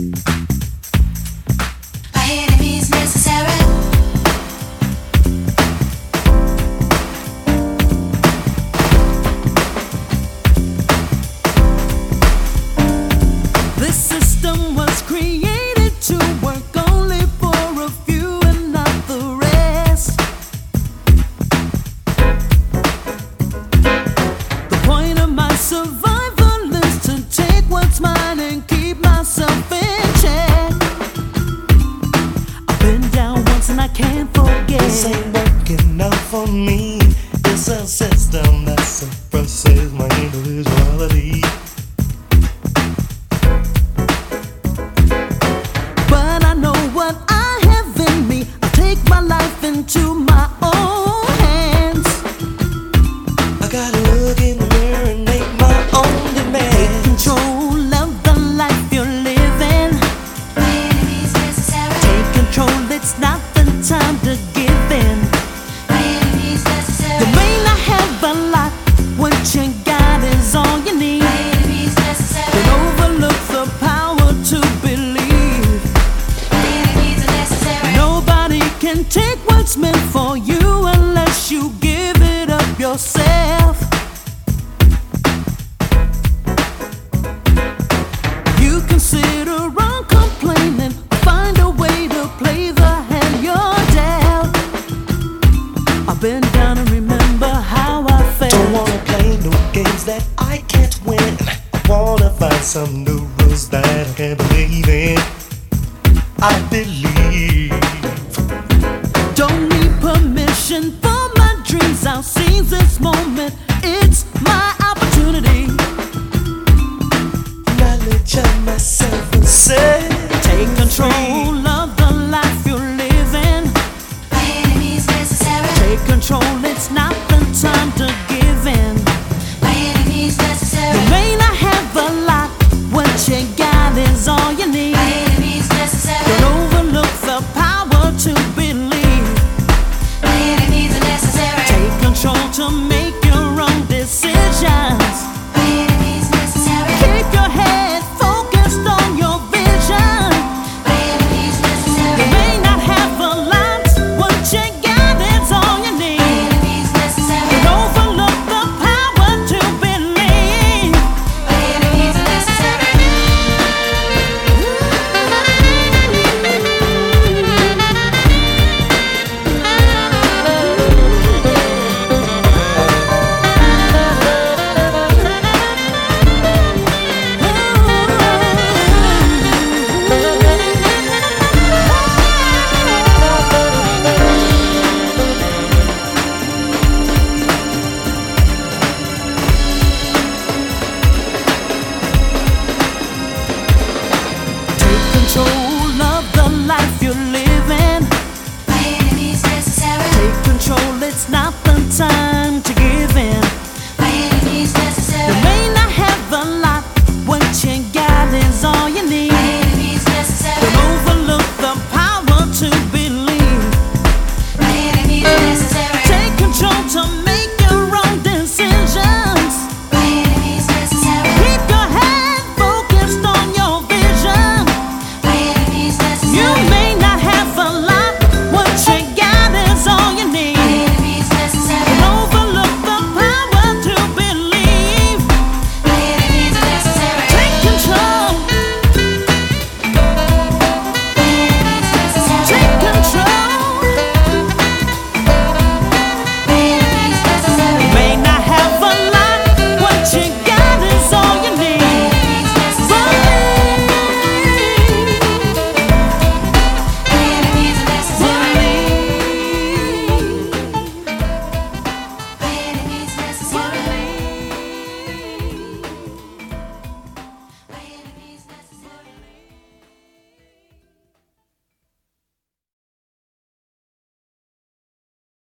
you I can't forget. This ain't working out for me. It's a system that suppresses my individuality. But I know what I have in me. I take my life into my can't take what's meant for you unless you give it up yourself. You consider on complaining, find a way to play the hand you're dealt. I've been down and remember how I felt. Don't wanna play no games that I can't win. I wanna find some new rules that I can believe in. I believe. for my dreams. I've seen this moment. It's my opportunity. Myself and self.